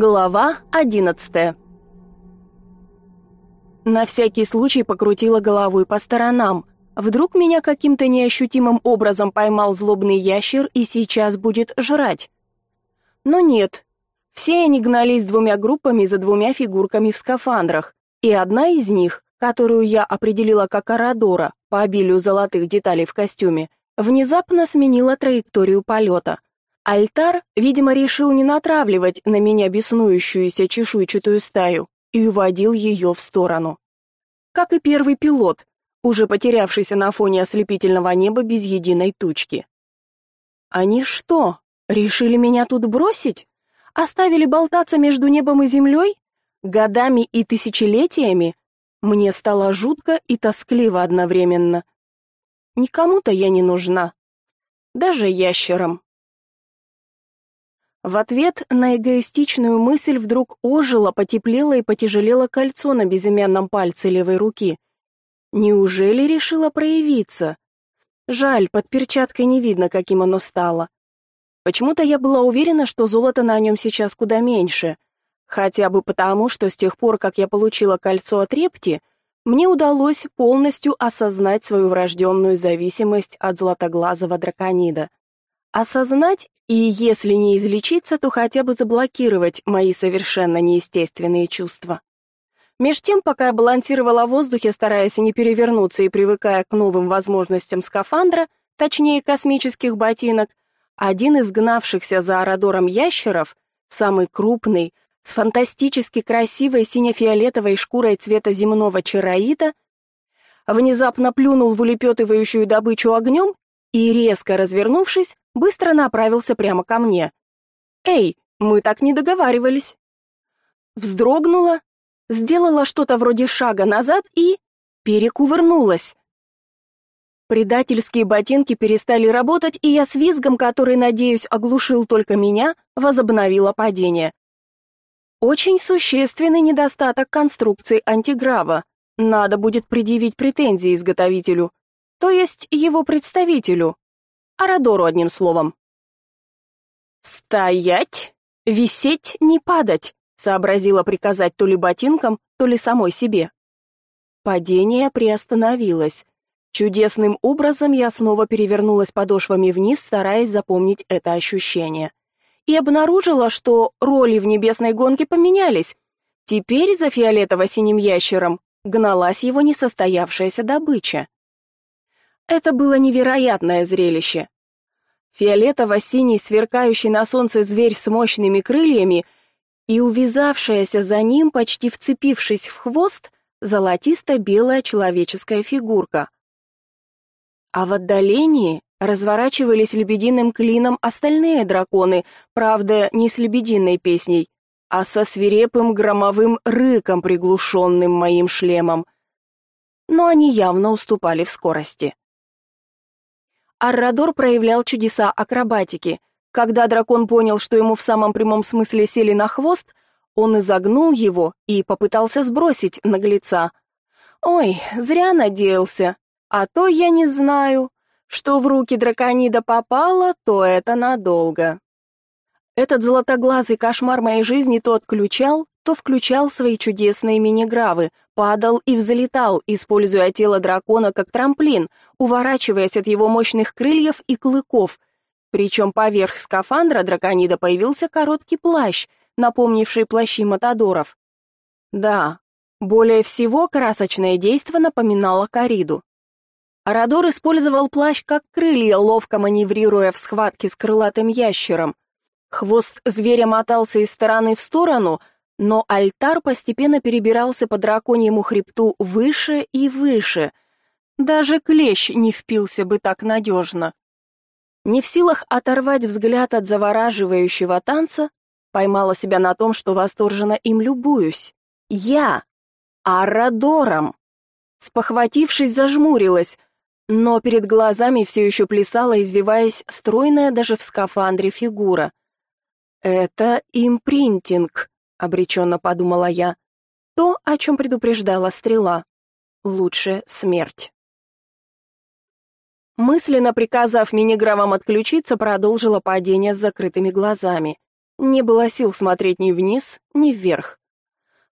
Глава одиннадцатая На всякий случай покрутила головой по сторонам. Вдруг меня каким-то неощутимым образом поймал злобный ящер и сейчас будет жрать. Но нет. Все они гнались двумя группами за двумя фигурками в скафандрах, и одна из них, которую я определила как Арадора по обилию золотых деталей в костюме, внезапно сменила траекторию полета. Альтар, видимо, решил не натравливать на меня беснующуюся чешуйчатую стаю и уводил ее в сторону. Как и первый пилот, уже потерявшийся на фоне ослепительного неба без единой тучки. Они что, решили меня тут бросить? Оставили болтаться между небом и землей? Годами и тысячелетиями? Мне стало жутко и тоскливо одновременно. Никому-то я не нужна. Даже ящерам. В ответ на эгоистичную мысль вдруг ожило, потеплело и потяжелело кольцо на безымянном пальце левой руки. Неужели решила проявиться? Жаль, под перчаткой не видно, каким оно стало. Почему-то я была уверена, что золота на нем сейчас куда меньше. Хотя бы потому, что с тех пор, как я получила кольцо от Репти, мне удалось полностью осознать свою врожденную зависимость от златоглазого драконида. Осознать и если не излечиться, то хотя бы заблокировать мои совершенно неестественные чувства. Меж тем, пока я балансировала в воздухе, стараясь не перевернуться и привыкая к новым возможностям скафандра, точнее космических ботинок, один из гнавшихся за Арадором ящеров, самый крупный, с фантастически красивой сине-фиолетовой шкурой цвета земного чароита, внезапно плюнул в улепетывающую добычу огнем и, резко развернувшись, быстро направился прямо ко мне. «Эй, мы так не договаривались!» Вздрогнула, сделала что-то вроде шага назад и... перекувырнулась. Предательские ботинки перестали работать, и я с визгом, который, надеюсь, оглушил только меня, возобновила падение. Очень существенный недостаток конструкции антиграва. Надо будет предъявить претензии изготовителю то есть его представителю, Арадору одним словом. «Стоять! Висеть, не падать!» сообразила приказать то ли ботинкам, то ли самой себе. Падение приостановилось. Чудесным образом я снова перевернулась подошвами вниз, стараясь запомнить это ощущение. И обнаружила, что роли в небесной гонке поменялись. Теперь за фиолетово-синим ящером гналась его несостоявшаяся добыча. Это было невероятное зрелище. Фиолетово-синий, сверкающий на солнце зверь с мощными крыльями и увязавшаяся за ним, почти вцепившись в хвост, золотисто-белая человеческая фигурка. А в отдалении разворачивались лебединым клином остальные драконы, правда, не с лебединой песней, а со свирепым громовым рыком, приглушенным моим шлемом. Но они явно уступали в скорости. Аррадор проявлял чудеса акробатики. Когда дракон понял, что ему в самом прямом смысле сели на хвост, он изогнул его и попытался сбросить наглеца. Ой, зря надеялся. А то я не знаю, что в руки драконида попало, то это надолго. Этот золотоглазый кошмар моей жизни то отключал, то включал свои чудесные мини-гравы, падал и взлетал, используя тело дракона как трамплин, уворачиваясь от его мощных крыльев и клыков. Причем поверх скафандра драконида появился короткий плащ, напомнивший плащи матадоров. Да, более всего красочное действо напоминало кориду. Арадор использовал плащ как крылья, ловко маневрируя в схватке с крылатым ящером. Хвост зверя мотался из стороны в сторону — но альтар постепенно перебирался по драконьему хребту выше и выше. Даже клещ не впился бы так надежно. Не в силах оторвать взгляд от завораживающего танца, поймала себя на том, что восторженно им любуюсь. Я! Арадором! Спохватившись, зажмурилась, но перед глазами все еще плясала, извиваясь, стройная даже в скафандре фигура. Это импринтинг обреченно подумала я. То, о чем предупреждала стрела. Лучше смерть. Мысленно приказав мини-граммам отключиться, продолжила падение с закрытыми глазами. Не было сил смотреть ни вниз, ни вверх.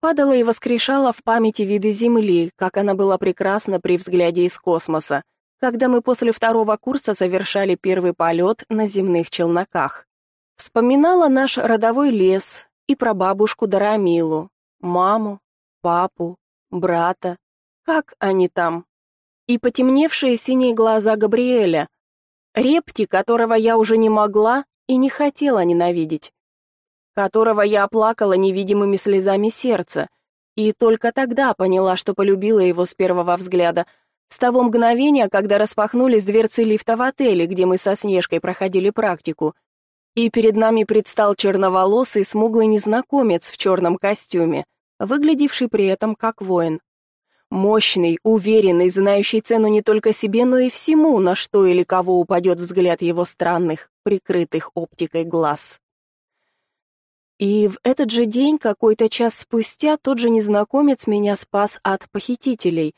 Падала и воскрешала в памяти виды Земли, как она была прекрасна при взгляде из космоса, когда мы после второго курса совершали первый полет на земных челноках. Вспоминала наш родовой лес и про бабушку Дарамилу, маму, папу, брата. Как они там? И потемневшие синие глаза Габриэля, репти, которого я уже не могла и не хотела ненавидеть, которого я оплакала невидимыми слезами сердца, и только тогда поняла, что полюбила его с первого взгляда, с того мгновения, когда распахнулись дверцы лифта в отеле, где мы со Снежкой проходили практику, и перед нами предстал черноволосый, смуглый незнакомец в черном костюме, выглядевший при этом как воин. Мощный, уверенный, знающий цену не только себе, но и всему, на что или кого упадет взгляд его странных, прикрытых оптикой глаз. И в этот же день, какой-то час спустя, тот же незнакомец меня спас от похитителей.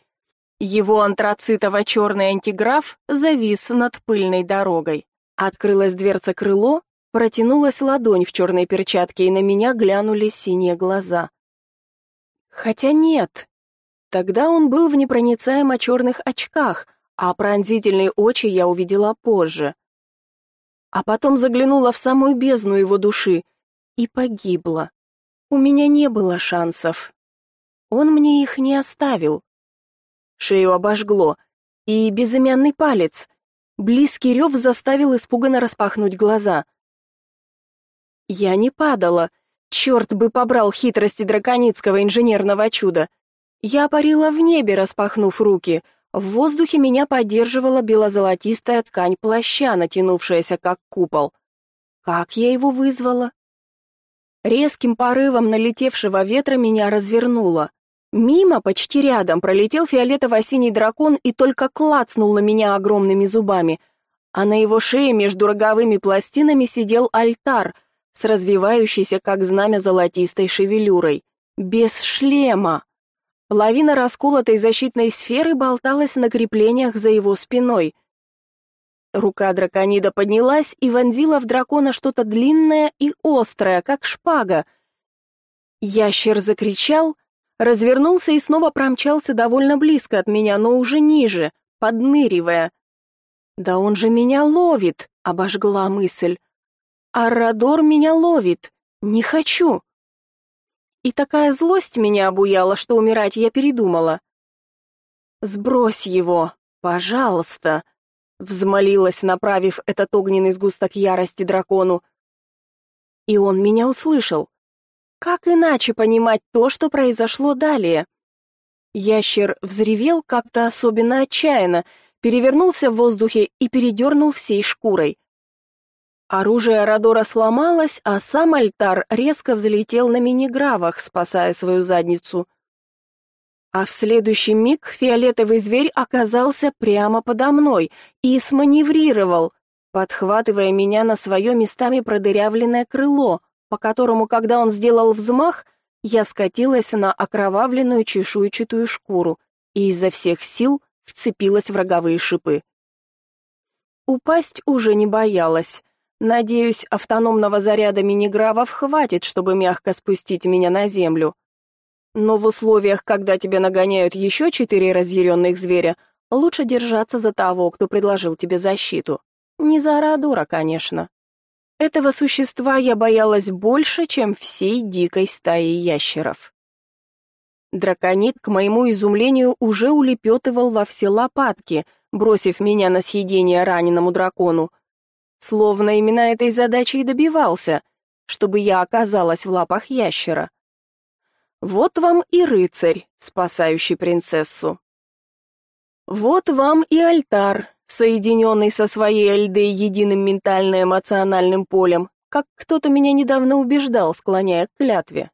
Его антрацитово-черный антиграф завис над пыльной дорогой. Открылась дверца крыло, протянулась ладонь в черной перчатке, и на меня глянули синие глаза. Хотя нет, Тогда он был в непроницаемо черных очках, а пронзительные очи я увидела позже. А потом заглянула в самую бездну его души и погибла. У меня не было шансов. Он мне их не оставил. Шею обожгло, и безымянный палец. Близкий рев заставил испуганно распахнуть глаза. Я не падала. Черт бы побрал хитрости драконицкого инженерного чуда. Я парила в небе, распахнув руки. В воздухе меня поддерживала бело-золотистая ткань плаща, натянувшаяся как купол. Как я его вызвала? Резким порывом налетевшего ветра меня развернуло. Мимо, почти рядом, пролетел фиолетово-синий дракон и только клацнул на меня огромными зубами, а на его шее между роговыми пластинами сидел альтар с развивающейся, как знамя, золотистой шевелюрой. Без шлема. Лавина расколотой защитной сферы болталась на креплениях за его спиной. Рука драконида поднялась и вонзила в дракона что-то длинное и острое, как шпага. Ящер закричал, развернулся и снова промчался довольно близко от меня, но уже ниже, подныривая. «Да он же меня ловит!» — обожгла мысль. «Аррадор меня ловит! Не хочу!» И такая злость меня обуяла, что умирать я передумала. «Сбрось его, пожалуйста», — взмолилась, направив этот огненный сгусток ярости дракону. И он меня услышал. Как иначе понимать то, что произошло далее? Ящер взревел как-то особенно отчаянно, перевернулся в воздухе и передернул всей шкурой. Оружие Родора сломалось, а сам альтар резко взлетел на мини-гравах, спасая свою задницу. А в следующий миг фиолетовый зверь оказался прямо подо мной и сманеврировал, подхватывая меня на свое местами продырявленное крыло, по которому, когда он сделал взмах, я скатилась на окровавленную чешуйчатую шкуру и изо всех сил вцепилась в роговые шипы. Упасть уже не боялась. Надеюсь, автономного заряда мини-гравов хватит, чтобы мягко спустить меня на землю. Но в условиях, когда тебя нагоняют еще четыре разъяренных зверя, лучше держаться за того, кто предложил тебе защиту. Не за Арадора, конечно. Этого существа я боялась больше, чем всей дикой стаи ящеров. Драконит, к моему изумлению, уже улепетывал во все лопатки, бросив меня на съедение раненому дракону, Словно именно этой задачи и добивался, чтобы я оказалась в лапах ящера. Вот вам и рыцарь, спасающий принцессу. Вот вам и альтар, соединенный со своей Эльдой единым ментально-эмоциональным полем, как кто-то меня недавно убеждал, склоняя к клятве.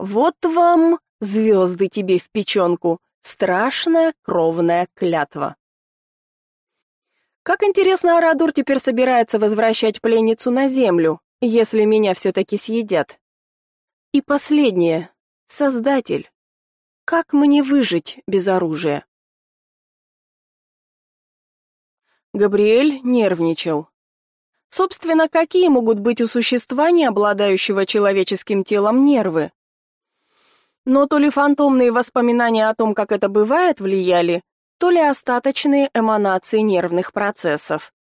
Вот вам, звезды тебе в печенку, страшная кровная клятва. Как интересно, Арадур теперь собирается возвращать пленницу на землю, если меня все-таки съедят. И последнее. Создатель. Как мне выжить без оружия? Габриэль нервничал. Собственно, какие могут быть у существа, не обладающего человеческим телом, нервы? Но то ли фантомные воспоминания о том, как это бывает, влияли, то ли остаточные эманации нервных процессов.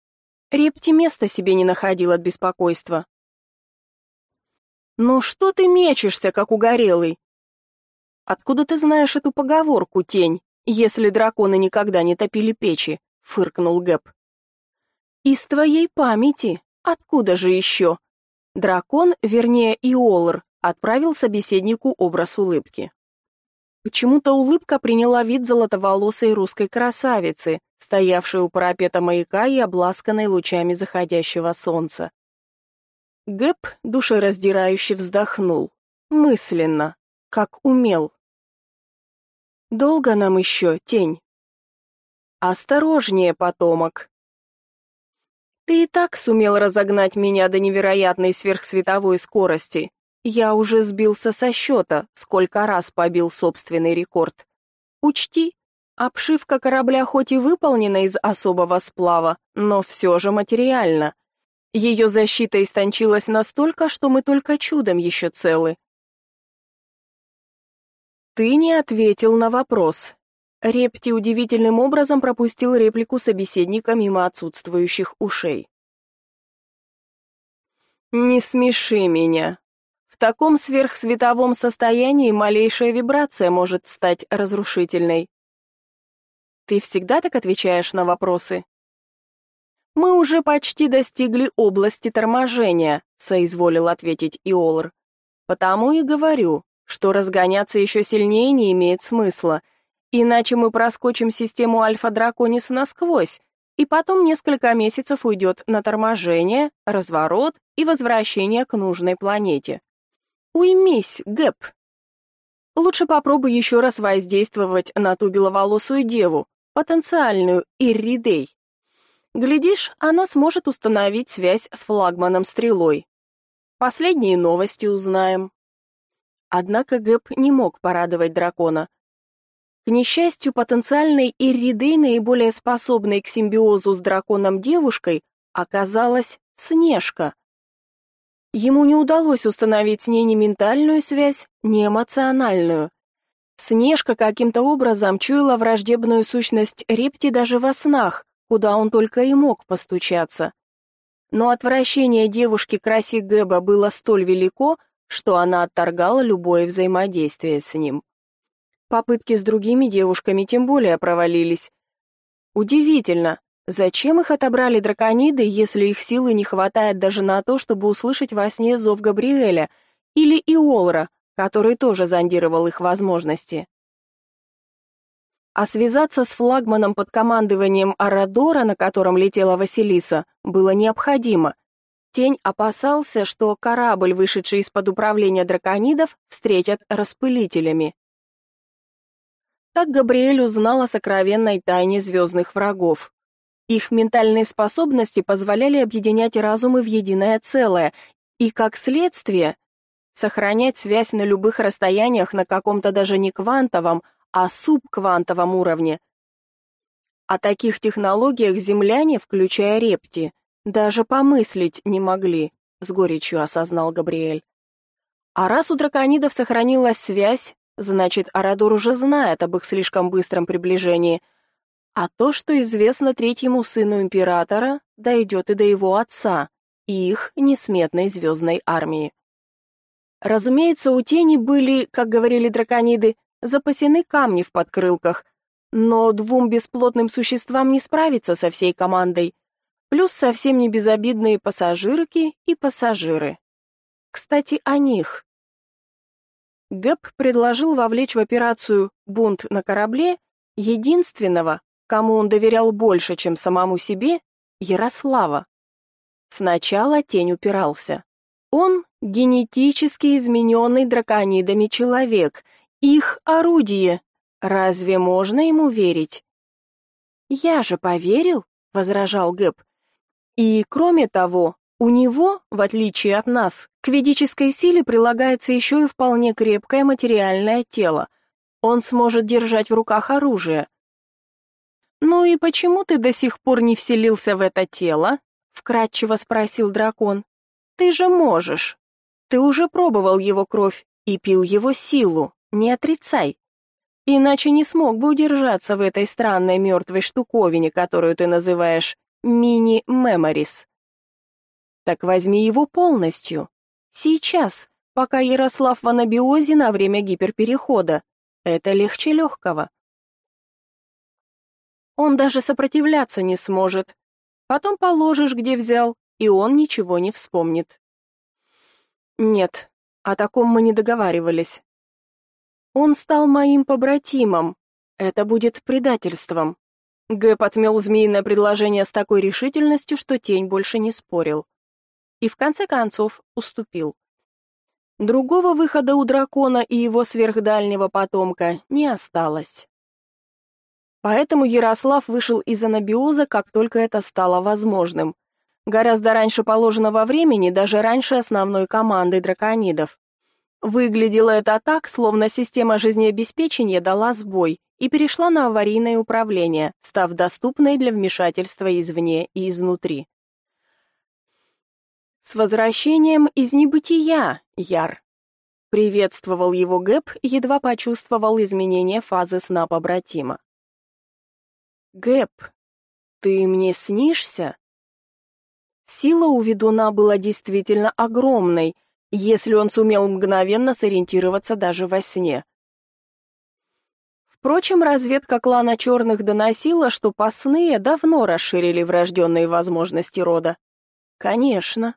Репти места себе не находил от беспокойства. «Ну что ты мечешься, как угорелый?» «Откуда ты знаешь эту поговорку, тень, если драконы никогда не топили печи?» — фыркнул Гэп. Из твоей памяти. Откуда же еще?» Дракон, вернее, Иолр, отправил собеседнику образ улыбки. Почему-то улыбка приняла вид золотоволосой русской красавицы, стоявшей у парапета маяка и обласканной лучами заходящего солнца. Гэп душераздирающе вздохнул. Мысленно, как умел. «Долго нам еще, тень?» «Осторожнее, потомок», ты и так сумел разогнать меня до невероятной сверхсветовой скорости. Я уже сбился со счета, сколько раз побил собственный рекорд. Учти, обшивка корабля хоть и выполнена из особого сплава, но все же материальна. Ее защита истончилась настолько, что мы только чудом еще целы. Ты не ответил на вопрос. Репти удивительным образом пропустил реплику собеседника мимо отсутствующих ушей. «Не смеши меня. Таком сверхсветовом состоянии малейшая вибрация может стать разрушительной. Ты всегда так отвечаешь на вопросы?» «Мы уже почти достигли области торможения», — соизволил ответить Иолр. «Потому и говорю, что разгоняться еще сильнее не имеет смысла». Иначе мы проскочим систему Альфа-Драконис насквозь, и потом несколько месяцев уйдет на торможение, разворот и возвращение к нужной планете. Уймись, Гэп. Лучше попробуй еще раз воздействовать на ту беловолосую деву, потенциальную Ирридей. Глядишь, она сможет установить связь с флагманом Стрелой. Последние новости узнаем. Однако Гэп не мог порадовать дракона. К несчастью, потенциальной Иридей, наиболее способной к симбиозу с драконом девушкой, оказалась Снежка. Ему не удалось установить ней ни ментальную связь, ни эмоциональную. Снежка каким-то образом чуяла враждебную сущность Репти даже во снах, куда он только и мог постучаться. Но отвращение девушки к расе Гэба было столь велико, что она отторгала любое взаимодействие с ним. Попытки с другими девушками тем более провалились. Удивительно, зачем их отобрали дракониды, если их силы не хватает даже на то, чтобы услышать во сне зов Габриэля или Иолра, который тоже зондировал их возможности. А связаться с флагманом под командованием Арадора, на котором летела Василиса, было необходимо. Тень опасался, что корабль, вышедший из-под управления драконидов, встретят распылителями. Так Габриэль узнал о сокровенной тайне звездных врагов. Их ментальные способности позволяли объединять разумы в единое целое и, как следствие, сохранять связь на любых расстояниях на каком-то даже не квантовом, а субквантовом уровне. О таких технологиях земляне, включая репти, даже помыслить не могли, с горечью осознал Габриэль. А раз у драконидов сохранилась связь, Значит, Арадор уже знает об их слишком быстром приближении. А то, что известно третьему сыну императора, дойдет и до его отца, и их несметной звездной армии. Разумеется, у тени были, как говорили дракониды, запасены камни в подкрылках, но двум бесплотным существам не справиться со всей командой, плюс совсем не безобидные пассажирки и пассажиры. Кстати, о них. Гэп предложил вовлечь в операцию «Бунт на корабле» единственного, кому он доверял больше, чем самому себе, Ярослава. Сначала тень упирался. Он — генетически измененный драконидами человек, их орудие. Разве можно ему верить? «Я же поверил», — возражал Гэп. «И, кроме того, у него, в отличие от нас, к ведической силе прилагается еще и вполне крепкое материальное тело. Он сможет держать в руках оружие. Ну и почему ты до сих пор не вселился в это тело? вкратчиво спросил дракон. Ты же можешь. Ты уже пробовал его кровь и пил его силу, не отрицай. Иначе не смог бы удержаться в этой странной мертвой штуковине, которую ты называешь мини-меморис. Так возьми его полностью. Сейчас, пока Ярослав в анабиозе на время гиперперехода. Это легче легкого. Он даже сопротивляться не сможет. Потом положишь, где взял, и он ничего не вспомнит. Нет, о таком мы не договаривались. Он стал моим побратимом. Это будет предательством. Гэп отмел змеиное предложение с такой решительностью, что тень больше не спорил. И в конце концов уступил. Другого выхода у дракона и его сверхдальнего потомка не осталось. Поэтому Ярослав вышел из анабиоза, как только это стало возможным. Гораздо раньше положенного времени, даже раньше основной команды драконидов. Выглядело это так, словно система жизнеобеспечения дала сбой и перешла на аварийное управление, став доступной для вмешательства извне и изнутри. «С возвращением из небытия, Яр!» Приветствовал его Гэп, едва почувствовал изменение фазы сна побратима. Гэп, ты мне снишься? Сила у ведуна была действительно огромной, если он сумел мгновенно сориентироваться даже во сне. Впрочем, разведка клана черных доносила, что посные давно расширили врожденные возможности рода. Конечно.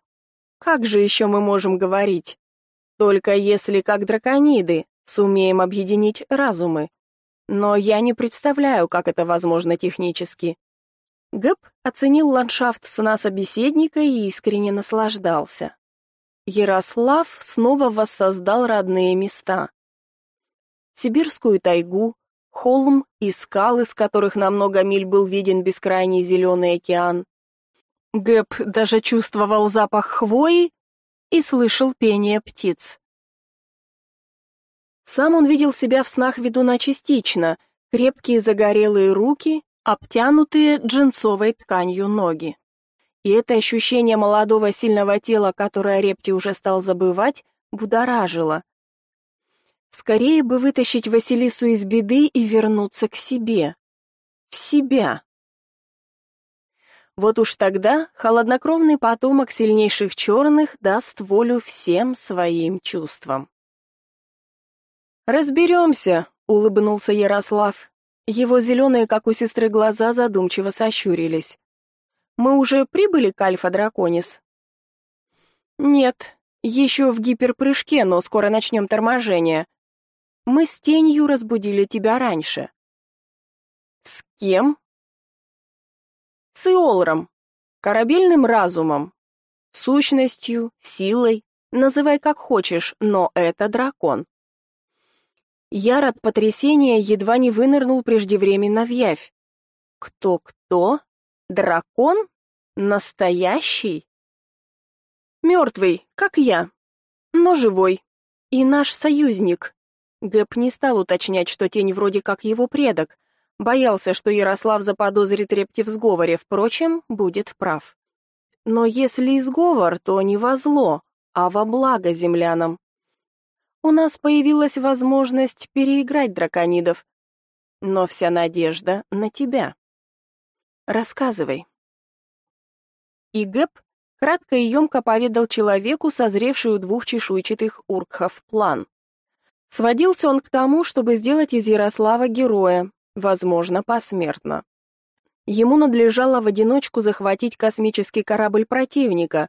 Как же еще мы можем говорить? Только если, как дракониды, сумеем объединить разумы. Но я не представляю, как это возможно технически. Гэб оценил ландшафт сна собеседника и искренне наслаждался. Ярослав снова воссоздал родные места. Сибирскую тайгу, холм и скалы, с которых на много миль был виден бескрайний зеленый океан. Гэб даже чувствовал запах хвои и слышал пение птиц. Сам он видел себя в снах ведуна частично, крепкие загорелые руки, обтянутые джинсовой тканью ноги. И это ощущение молодого сильного тела, которое Репти уже стал забывать, будоражило. Скорее бы вытащить Василису из беды и вернуться к себе. В себя. Вот уж тогда холоднокровный потомок сильнейших черных даст волю всем своим чувствам. «Разберемся», — улыбнулся Ярослав. Его зеленые, как у сестры, глаза задумчиво сощурились. «Мы уже прибыли к Альфа-Драконис?» «Нет, еще в гиперпрыжке, но скоро начнем торможение. Мы с тенью разбудили тебя раньше». «С кем?» «С Иолром, корабельным разумом, сущностью, силой, называй как хочешь, но это дракон». Яр от потрясения едва не вынырнул преждевременно в явь. Кто-кто? Дракон? Настоящий? Мертвый, как я, но живой. И наш союзник. Гэп не стал уточнять, что тень вроде как его предок. Боялся, что Ярослав заподозрит Репти в сговоре, впрочем, будет прав. Но если и сговор, то не во зло, а во благо землянам у нас появилась возможность переиграть драконидов. Но вся надежда на тебя. Рассказывай. И кратко и емко поведал человеку, созревший у двух чешуйчатых уркхов, план. Сводился он к тому, чтобы сделать из Ярослава героя, возможно, посмертно. Ему надлежало в одиночку захватить космический корабль противника,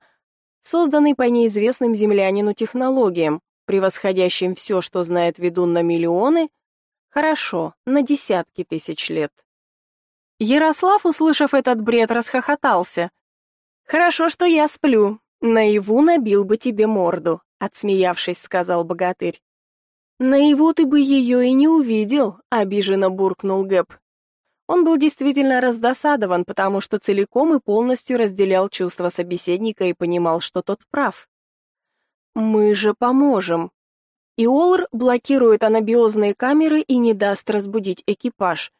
созданный по неизвестным землянину технологиям, превосходящим все, что знает ведун на миллионы, хорошо, на десятки тысяч лет. Ярослав, услышав этот бред, расхохотался. «Хорошо, что я сплю. Наяву набил бы тебе морду», — отсмеявшись, сказал богатырь. «Наяву ты бы ее и не увидел», — обиженно буркнул Гэб. Он был действительно раздосадован, потому что целиком и полностью разделял чувства собеседника и понимал, что тот прав. Мы же поможем. Иолр блокирует анабиозные камеры и не даст разбудить экипаж.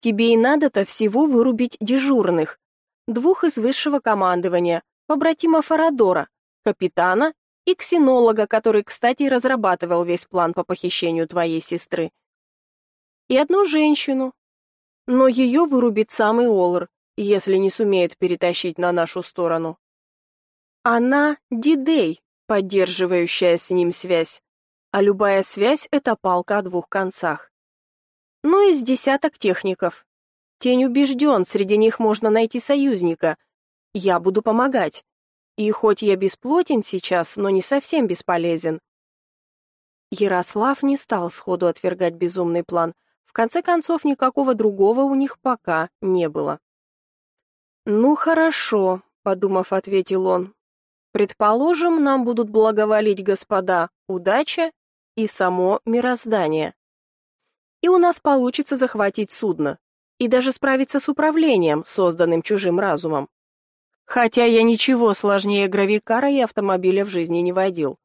Тебе и надо-то всего вырубить дежурных. двух из высшего командования, побратима Фарадора, капитана и ксенолога, который, кстати, разрабатывал весь план по похищению твоей сестры. И одну женщину. Но ее вырубит самый Олр, если не сумеет перетащить на нашу сторону. Она Дидей, поддерживающая с ним связь, а любая связь — это палка о двух концах. Ну и с десяток техников. Тень убежден, среди них можно найти союзника. Я буду помогать. И хоть я бесплотен сейчас, но не совсем бесполезен. Ярослав не стал сходу отвергать безумный план. В конце концов, никакого другого у них пока не было. «Ну, хорошо», — подумав, ответил он. «Предположим, нам будут благоволить господа удача и само мироздание. И у нас получится захватить судно и даже справиться с управлением, созданным чужим разумом. Хотя я ничего сложнее гравикара и автомобиля в жизни не водил.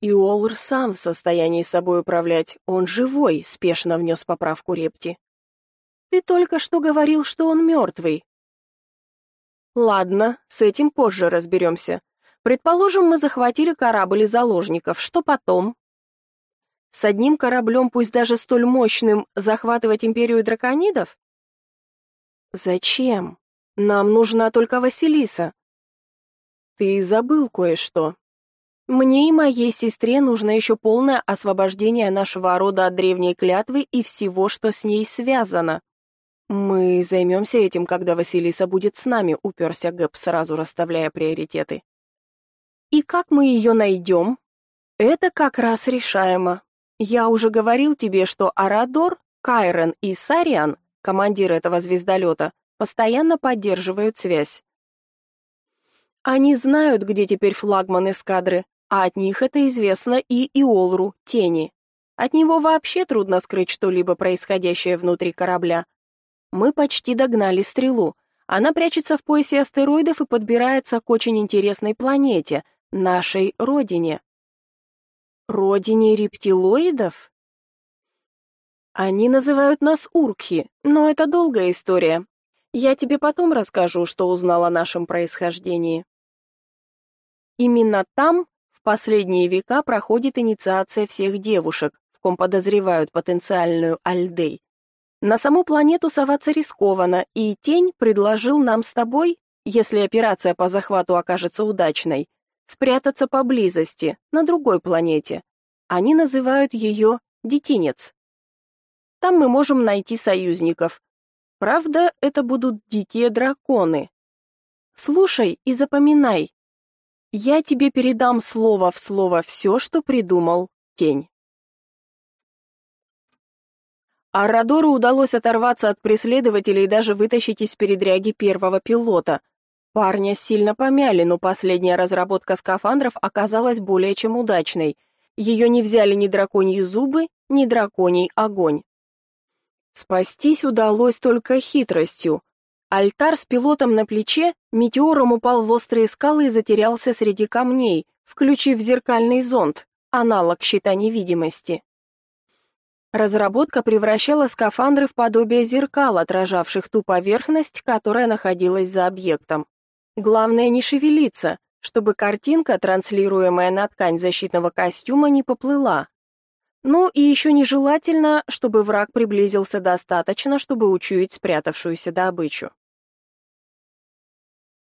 И Олр сам в состоянии собой управлять, он живой, спешно внес поправку Репти. Ты только что говорил, что он мертвый. Ладно, с этим позже разберемся. Предположим, мы захватили корабль и заложников, что потом? С одним кораблем, пусть даже столь мощным, захватывать империю драконидов? Зачем? Нам нужна только Василиса. Ты забыл кое-что. Мне и моей сестре нужно еще полное освобождение нашего рода от древней клятвы и всего, что с ней связано. Мы займемся этим, когда Василиса будет с нами, уперся Гэб, сразу расставляя приоритеты. И как мы ее найдем? Это как раз решаемо. Я уже говорил тебе, что Арадор, Кайрен и Сариан, командир этого звездолета, постоянно поддерживают связь. Они знают, где теперь флагман эскадры, а от них это известно и Иолру, Тени. От него вообще трудно скрыть что-либо происходящее внутри корабля. Мы почти догнали стрелу. Она прячется в поясе астероидов и подбирается к очень интересной планете, нашей родине. Родине рептилоидов? Они называют нас уркхи, но это долгая история. Я тебе потом расскажу, что узнал о нашем происхождении. Именно там в последние века проходит инициация всех девушек, в ком подозревают потенциальную Альдей. На саму планету соваться рискованно, и Тень предложил нам с тобой, если операция по захвату окажется удачной, спрятаться поблизости, на другой планете. Они называют ее Детинец. Там мы можем найти союзников. Правда, это будут дикие драконы. Слушай и запоминай. Я тебе передам слово в слово все, что придумал Тень. Аррадору удалось оторваться от преследователей и даже вытащить из передряги первого пилота — Парня сильно помяли, но последняя разработка скафандров оказалась более чем удачной. Ее не взяли ни драконьи зубы, ни драконий огонь. Спастись удалось только хитростью. Альтар с пилотом на плече метеором упал в острые скалы и затерялся среди камней, включив зеркальный зонд, аналог щита невидимости. Разработка превращала скафандры в подобие зеркал, отражавших ту поверхность, которая находилась за объектом. Главное не шевелиться, чтобы картинка, транслируемая на ткань защитного костюма, не поплыла. Ну и еще нежелательно, чтобы враг приблизился достаточно, чтобы учуять спрятавшуюся добычу.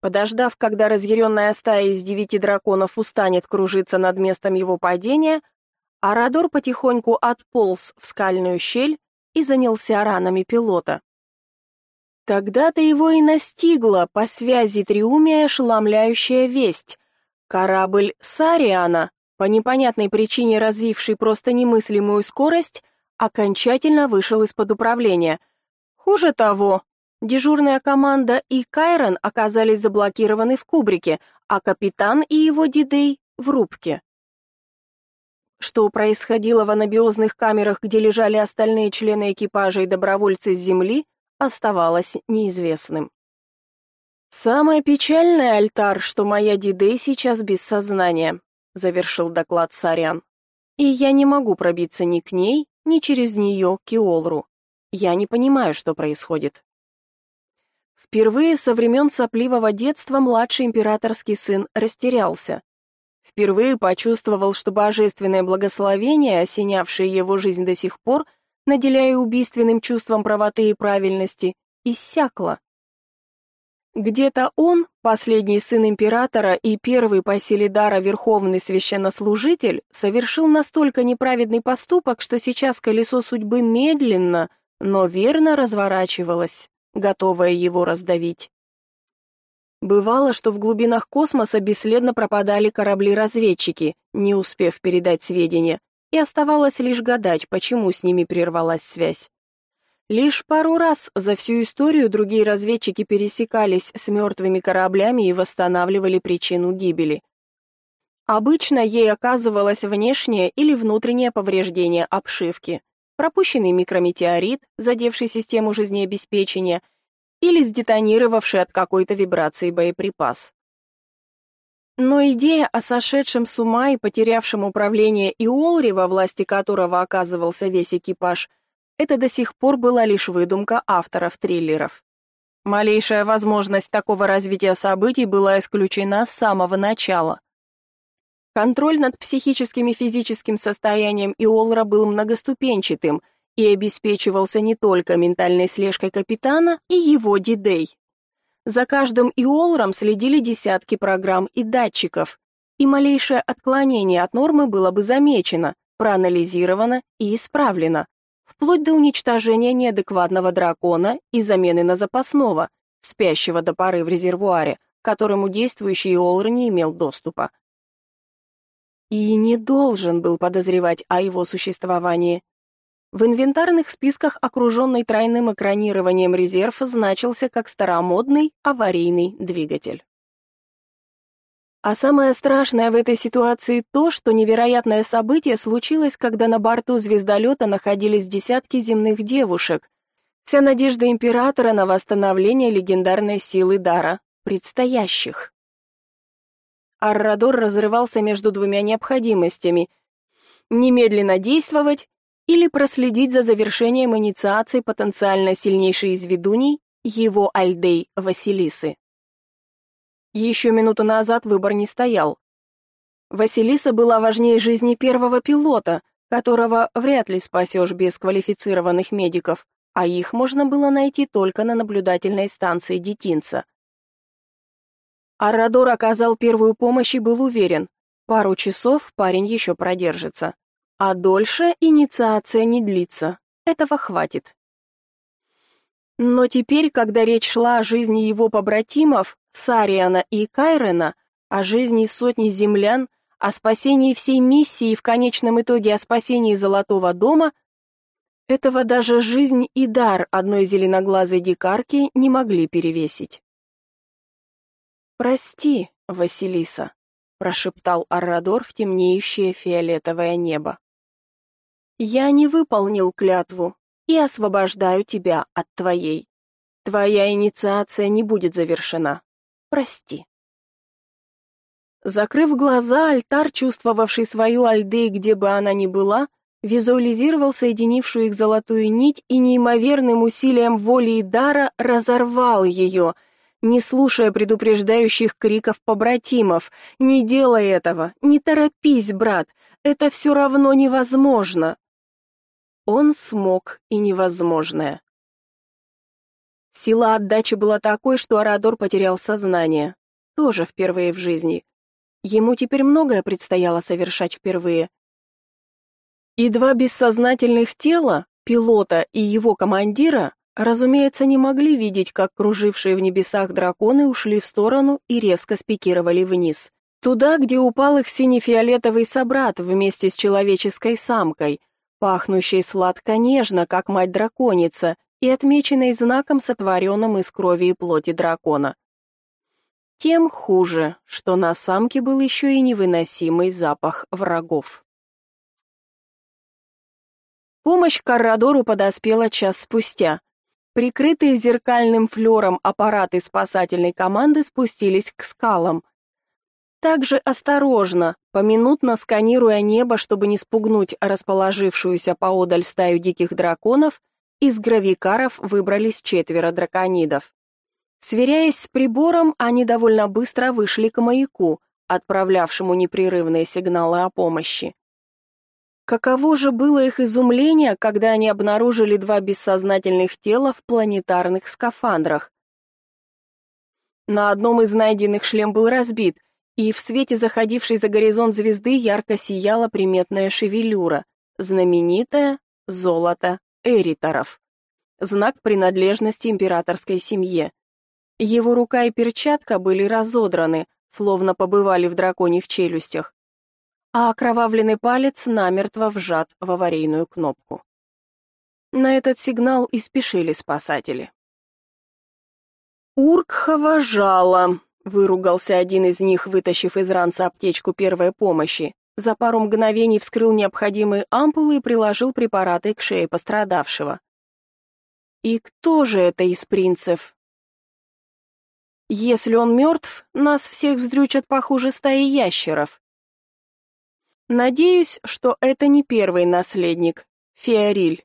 Подождав, когда разъяренная стая из девяти драконов устанет кружиться над местом его падения, Арадор потихоньку отполз в скальную щель и занялся ранами пилота. Тогда-то его и настигла по связи Триумия ошеломляющая весть. Корабль Сариана, по непонятной причине развивший просто немыслимую скорость, окончательно вышел из-под управления. Хуже того, дежурная команда и Кайрон оказались заблокированы в кубрике, а капитан и его дидей в рубке. Что происходило в анабиозных камерах, где лежали остальные члены экипажа и добровольцы с Земли, оставалось неизвестным. «Самое печальное, Альтар, что моя Дидей сейчас без сознания», — завершил доклад Сарян. «И я не могу пробиться ни к ней, ни через нее к Иолру. Я не понимаю, что происходит». Впервые со времен сопливого детства младший императорский сын растерялся. Впервые почувствовал, что божественное благословение, осенявшее его жизнь до сих пор, наделяя убийственным чувством правоты и правильности, иссякло. Где-то он, последний сын императора и первый по силе дара верховный священнослужитель, совершил настолько неправедный поступок, что сейчас колесо судьбы медленно, но верно разворачивалось, готовое его раздавить. Бывало, что в глубинах космоса бесследно пропадали корабли-разведчики, не успев передать сведения, и оставалось лишь гадать, почему с ними прервалась связь. Лишь пару раз за всю историю другие разведчики пересекались с мертвыми кораблями и восстанавливали причину гибели. Обычно ей оказывалось внешнее или внутреннее повреждение обшивки, пропущенный микрометеорит, задевший систему жизнеобеспечения, или сдетонировавший от какой-то вибрации боеприпас. Но идея о сошедшем с ума и потерявшем управление Иолри, во власти которого оказывался весь экипаж – это до сих пор была лишь выдумка авторов триллеров. Малейшая возможность такого развития событий была исключена с самого начала. Контроль над психическим и физическим состоянием Иолра был многоступенчатым и обеспечивался не только ментальной слежкой капитана и его дидей. За каждым Иолром следили десятки программ и датчиков, и малейшее отклонение от нормы было бы замечено, проанализировано и исправлено вплоть до уничтожения неадекватного дракона и замены на запасного, спящего до поры в резервуаре, к которому действующий Иолр не имел доступа. И не должен был подозревать о его существовании. В инвентарных списках, окруженный тройным экранированием резерв, значился как старомодный аварийный двигатель. А самое страшное в этой ситуации то, что невероятное событие случилось, когда на борту звездолета находились десятки земных девушек. Вся надежда императора на восстановление легендарной силы дара предстоящих. Аррадор разрывался между двумя необходимостями: немедленно действовать или проследить за завершением инициации потенциально сильнейшей из ведуней, его Альдей Василисы. Еще минуту назад выбор не стоял. Василиса была важнее жизни первого пилота, которого вряд ли спасешь без квалифицированных медиков, а их можно было найти только на наблюдательной станции детинца. Аррадор оказал первую помощь и был уверен, пару часов парень еще продержится. А дольше инициация не длится, этого хватит. Но теперь, когда речь шла о жизни его побратимов, Сариана и Кайрена, о жизни сотни землян, о спасении всей миссии и в конечном итоге о спасении Золотого дома, этого даже жизнь и дар одной зеленоглазой дикарки не могли перевесить. «Прости, Василиса», — прошептал Аррадор в темнеющее фиолетовое небо. «Я не выполнил клятву и освобождаю тебя от твоей. Твоя инициация не будет завершена. Прости. Закрыв глаза, альтар, чувствовавший свою Альдей, где бы она ни была, визуализировал соединившую их золотую нить и неимоверным усилием воли и дара разорвал ее, не слушая предупреждающих криков побратимов. «Не делай этого! Не торопись, брат! Это все равно невозможно!» Он смог и невозможное. Сила отдачи была такой, что Арадор потерял сознание. Тоже впервые в жизни. Ему теперь многое предстояло совершать впервые. И два бессознательных тела, пилота и его командира, разумеется, не могли видеть, как кружившие в небесах драконы ушли в сторону и резко спикировали вниз. Туда, где упал их сине-фиолетовый собрат вместе с человеческой самкой, пахнущей сладко-нежно, как мать-драконица, и отмеченной знаком, сотворенным из крови и плоти дракона. Тем хуже, что на самке был еще и невыносимый запах врагов. Помощь Каррадору подоспела час спустя. Прикрытые зеркальным флером аппараты спасательной команды спустились к скалам. Также осторожно, поминутно сканируя небо, чтобы не спугнуть расположившуюся поодаль стаю диких драконов, из гравикаров выбрались четверо драконидов. Сверяясь с прибором, они довольно быстро вышли к маяку, отправлявшему непрерывные сигналы о помощи. Каково же было их изумление, когда они обнаружили два бессознательных тела в планетарных скафандрах. На одном из найденных шлем был разбит, и в свете заходившей за горизонт звезды ярко сияла приметная шевелюра, знаменитая золото эриторов, знак принадлежности императорской семье. Его рука и перчатка были разодраны, словно побывали в драконьих челюстях, а окровавленный палец намертво вжат в аварийную кнопку. На этот сигнал и спешили спасатели. «Уркхова жало!» — выругался один из них, вытащив из ранца аптечку первой помощи. За пару мгновений вскрыл необходимые ампулы и приложил препараты к шее пострадавшего. «И кто же это из принцев?» Если он мертв, нас всех вздрючат похуже стаи ящеров. Надеюсь, что это не первый наследник, Феориль,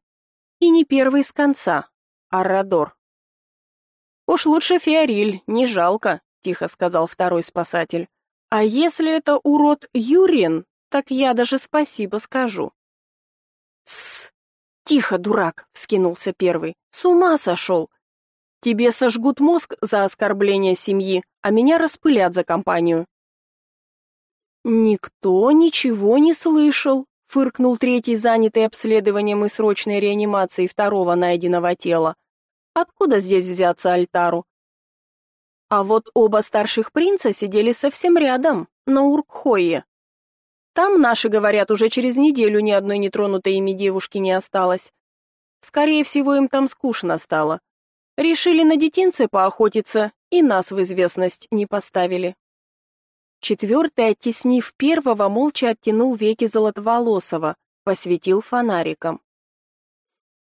и не первый с конца, Аррадор. Уж лучше Феориль, не жалко, тихо сказал второй спасатель. А если это урод Юрин, так я даже спасибо скажу. Тсс, тихо, дурак, вскинулся первый. С ума сошел. Тебе сожгут мозг за оскорбление семьи, а меня распылят за компанию. Никто ничего не слышал, фыркнул третий, занятый обследованием и срочной реанимацией второго найденного тела. Откуда здесь взяться альтару? А вот оба старших принца сидели совсем рядом, на Уркхойе. Там, наши говорят, уже через неделю ни одной нетронутой ими девушки не осталось. Скорее всего, им там скучно стало. Решили на детинце поохотиться и нас в известность не поставили. Четвертый, оттеснив первого, молча оттянул веки Золотоволосого, посветил фонариком.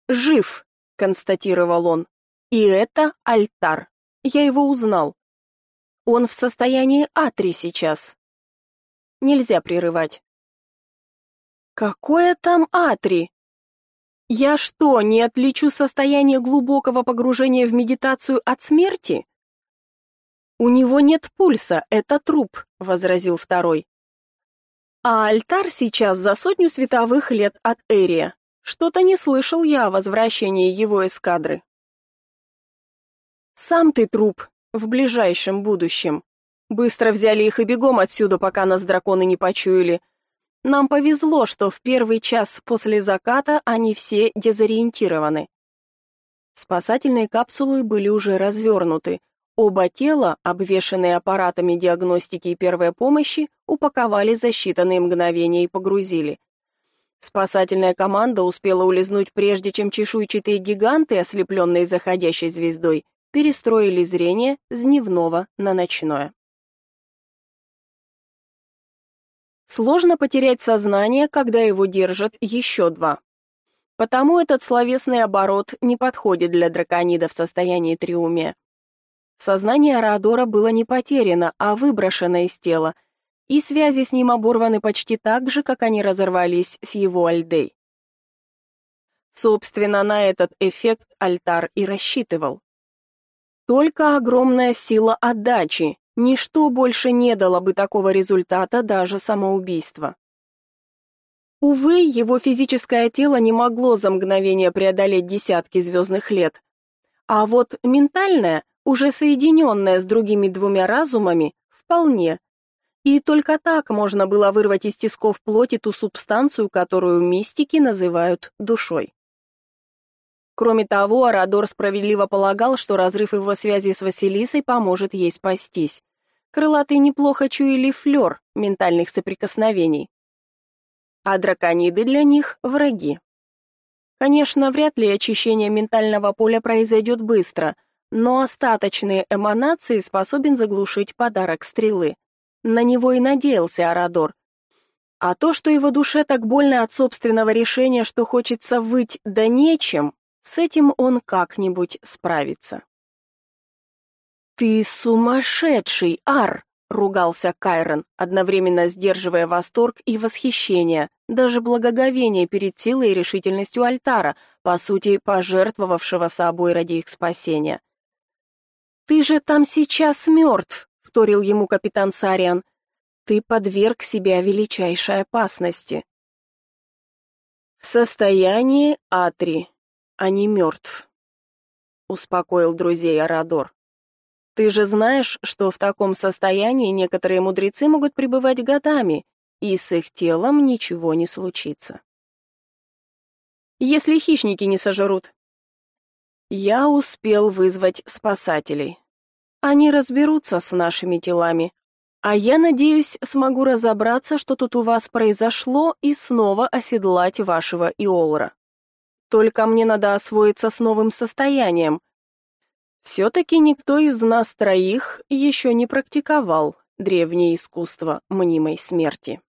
«Жив», — констатировал он, — «и это альтар. Я его узнал. Он в состоянии атри сейчас. Нельзя прерывать». «Какое там атри?» Я что, не отличу состояние глубокого погружения в медитацию от смерти? У него нет пульса, это труп, возразил второй. А альтар сейчас за сотню световых лет от Эрия. Что-то не слышал я о возвращении его эскадры. Сам ты труп в ближайшем будущем. Быстро взяли их и бегом отсюда, пока нас драконы не почуяли. Нам повезло, что в первый час после заката они все дезориентированы. Спасательные капсулы были уже развернуты. Оба тела, обвешанные аппаратами диагностики и первой помощи, упаковали за считанные мгновения и погрузили. Спасательная команда успела улизнуть прежде, чем чешуйчатые гиганты, ослепленные заходящей звездой, перестроили зрение с дневного на ночное. Сложно потерять сознание, когда его держат еще два. Потому этот словесный оборот не подходит для драконида в состоянии триумия. Сознание Арадора было не потеряно, а выброшено из тела, и связи с ним оборваны почти так же, как они разорвались с его Альдей. Собственно, на этот эффект Альтар и рассчитывал. Только огромная сила отдачи, Ничто больше не дало бы такого результата, даже самоубийство. Увы, его физическое тело не могло за мгновение преодолеть десятки звездных лет. А вот ментальное, уже соединенное с другими двумя разумами, вполне. И только так можно было вырвать из тисков плоти ту субстанцию, которую мистики называют душой. Кроме того, Арадор справедливо полагал, что разрыв его связи с Василисой поможет ей спастись. Крылатые неплохо чуяли флёр ментальных соприкосновений. А дракониды для них — враги. Конечно, вряд ли очищение ментального поля произойдет быстро, но остаточные эманации способен заглушить подарок стрелы. На него и надеялся Арадор. А то, что его душе так больно от собственного решения, что хочется выть да нечем, с этим он как-нибудь справится. «Ты сумасшедший, Ар!» — ругался Кайрон, одновременно сдерживая восторг и восхищение, даже благоговение перед силой и решительностью Альтара, по сути, пожертвовавшего собой ради их спасения. Ты же там сейчас мертв», — вторил ему капитан Сариан. «Ты подверг себя величайшей опасности». «В состоянии Атри, а не мертв», — успокоил друзей Арадор. «Ты же знаешь, что в таком состоянии некоторые мудрецы могут пребывать годами, и с их телом ничего не случится». «Если хищники не сожрут», я успел вызвать спасателей. Они разберутся с нашими телами. А я надеюсь, смогу разобраться, что тут у вас произошло, и снова оседлать вашего Иолра. Только мне надо освоиться с новым состоянием. Все-таки никто из нас троих еще не практиковал древнее искусство мнимой смерти.